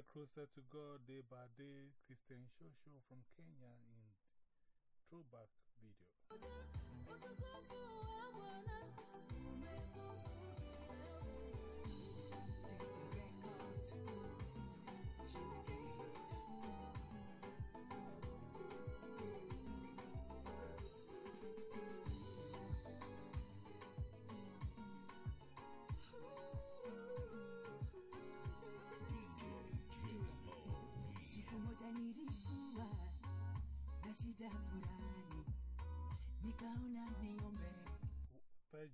Closer to God Day by Day, Christian Shosho from Kenya in throwback video.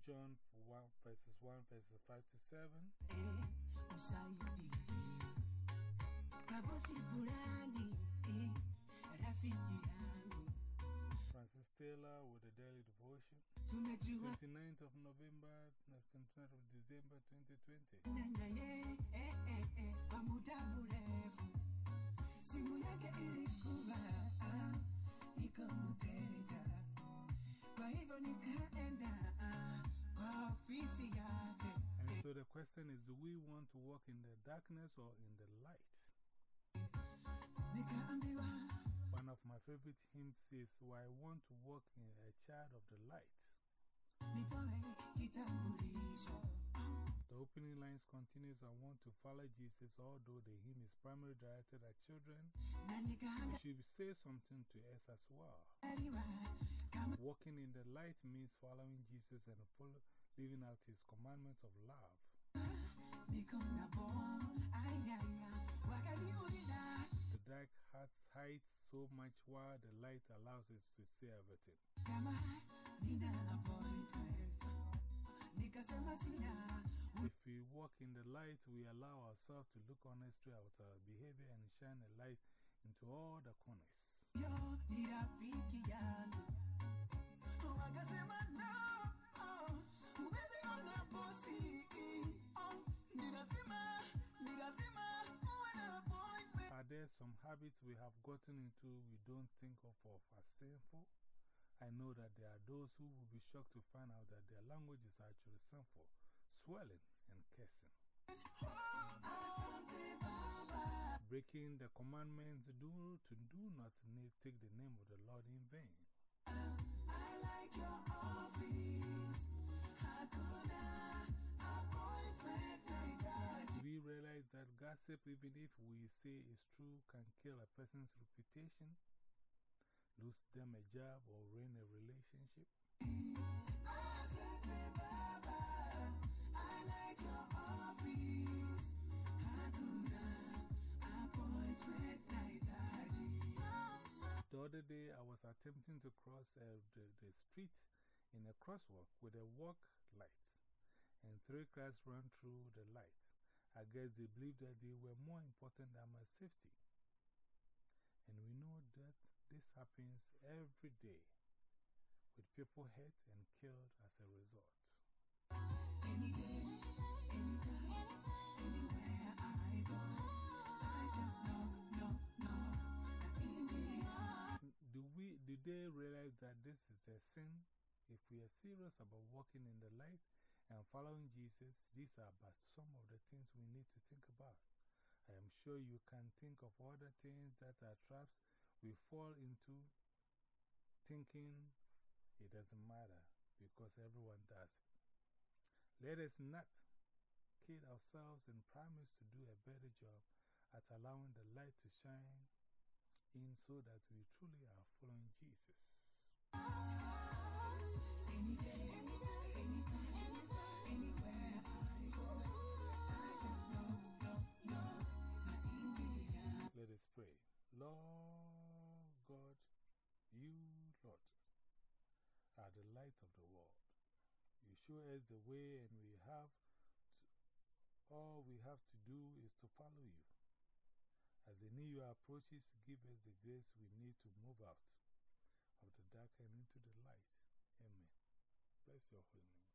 John 1 verses 1 verses 5 to 7. eh, usaidizi. Kabosi fulani eh, rafiki yangu, Francis Taylor with the daily devotion. tumejua 29th of November, 29th of December 2020. naye eh, eh, eh, kwa muda mrefu. Simu yake ilikuwa ah, iko mteja, kwa hivyo nikaenda so the question is do we want to walk in the darkness or in the light? One of my favorite hymns says, I want to walk in a child of the light. The opening lines continues, I want to follow Jesus, although the hymn is primarily directed at children. It should say something to us as well. Walking in the light means following Jesus and follow, living out his commandments of love. The dark hearts hides so much while the light allows us to see everything. If we walk in the light, we allow ourselves to look honestly at our behavior and shine a light into all the corners. Some habits we have gotten into we don't think of, of as sinful? I know that there are those who will be shocked to find out that their language is actually sinful, swelling and cursing. Breaking the commandments do, to do not take the name of the Lord in vain. Gossip, even if we say it's true, can kill a person's reputation, lose them a job, or ruin a relationship. The other day, I was attempting to cross uh, the, the street in a crosswalk with a walk light, and three cars ran through the light. I guess they believed that they were more important than my safety. And we know that this happens every day, with people hurt and killed as a result. Any day, anytime, anywhere I go. I just knock, knock, knock. Do, we, do they realize that this is a sin? If we are serious about walking in the light and following Jesus, these are but some of the things we need to think about. I am sure you can think of other things that are traps we fall into thinking it doesn't matter because everyone does. Let us not kid ourselves and promise to do a better job at allowing the light to shine in so that we truly are following Jesus. Any day, anytime, of the world. You show us the way, and we have to, all we have to do is to follow you. As the new year approaches, give us the grace we need to move out of the dark and into the light. Amen. Bless your holy name.